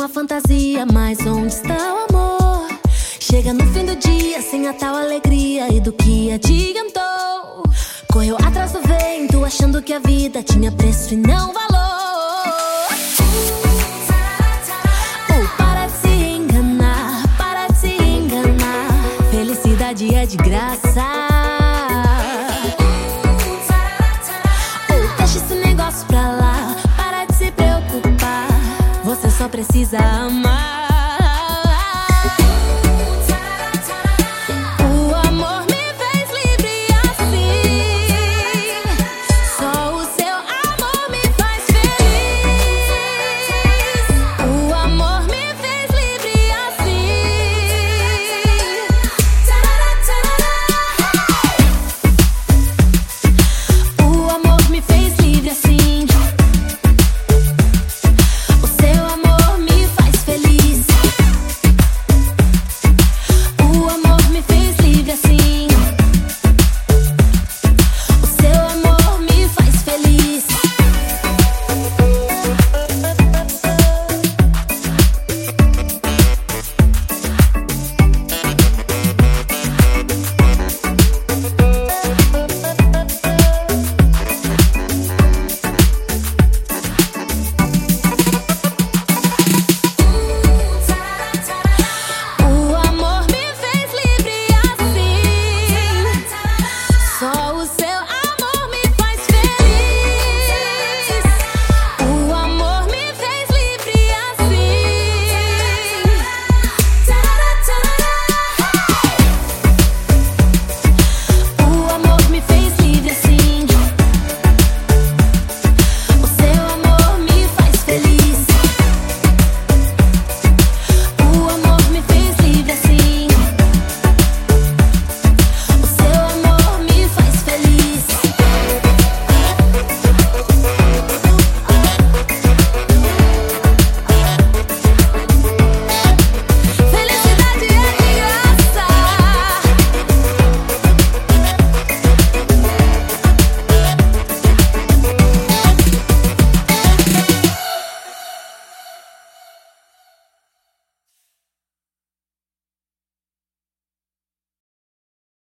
Uma fantasia, mas onde está o amor? Chega no fim do dia, sem a tal alegria e do que adiantou. Correu atrás do vento, achando que a vida tinha preço e não valor. Oh, para de se enganar, para de se enganar. Felicidade é de graça. Precisa amar.